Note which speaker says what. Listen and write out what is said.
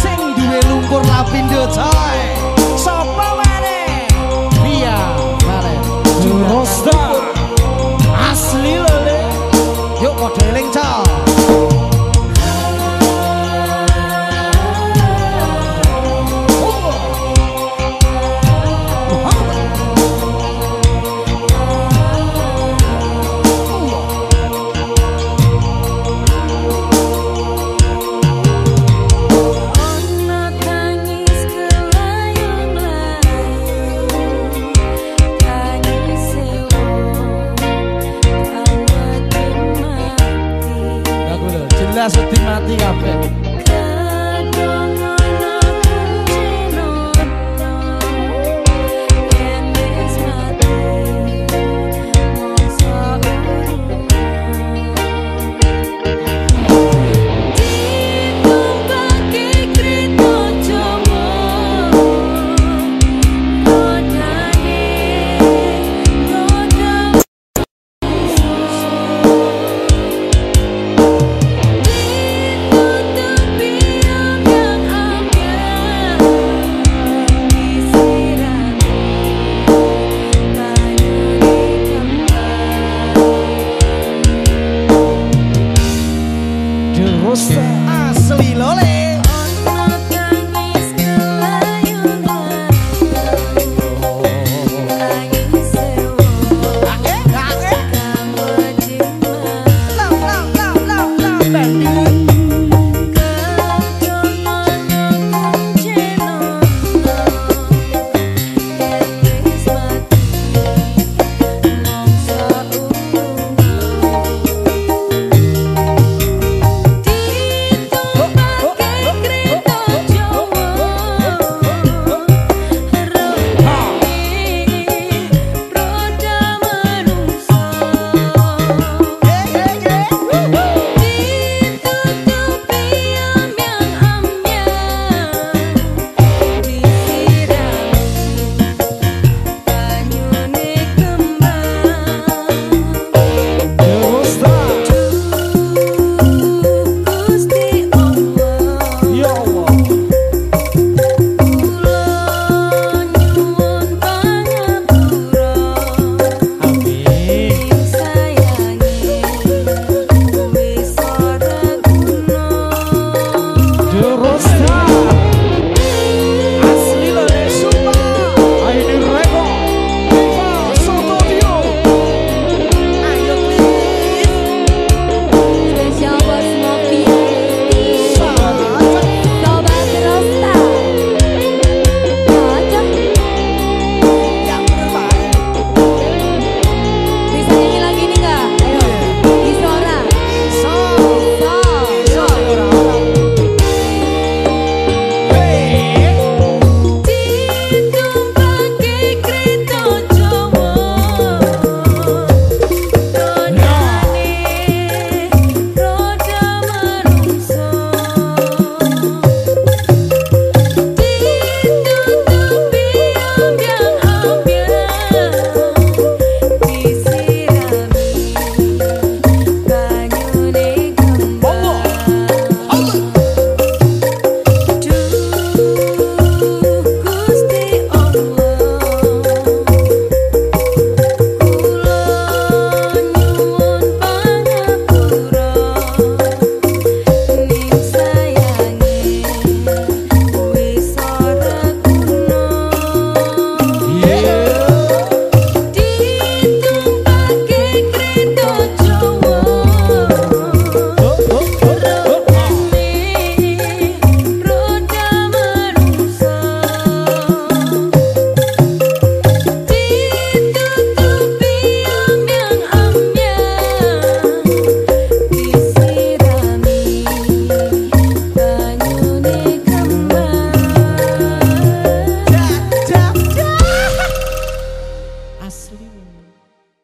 Speaker 1: Sing duwe lumpur lapindha coy. Udah setimati kabeh. 我是二十里楼嘞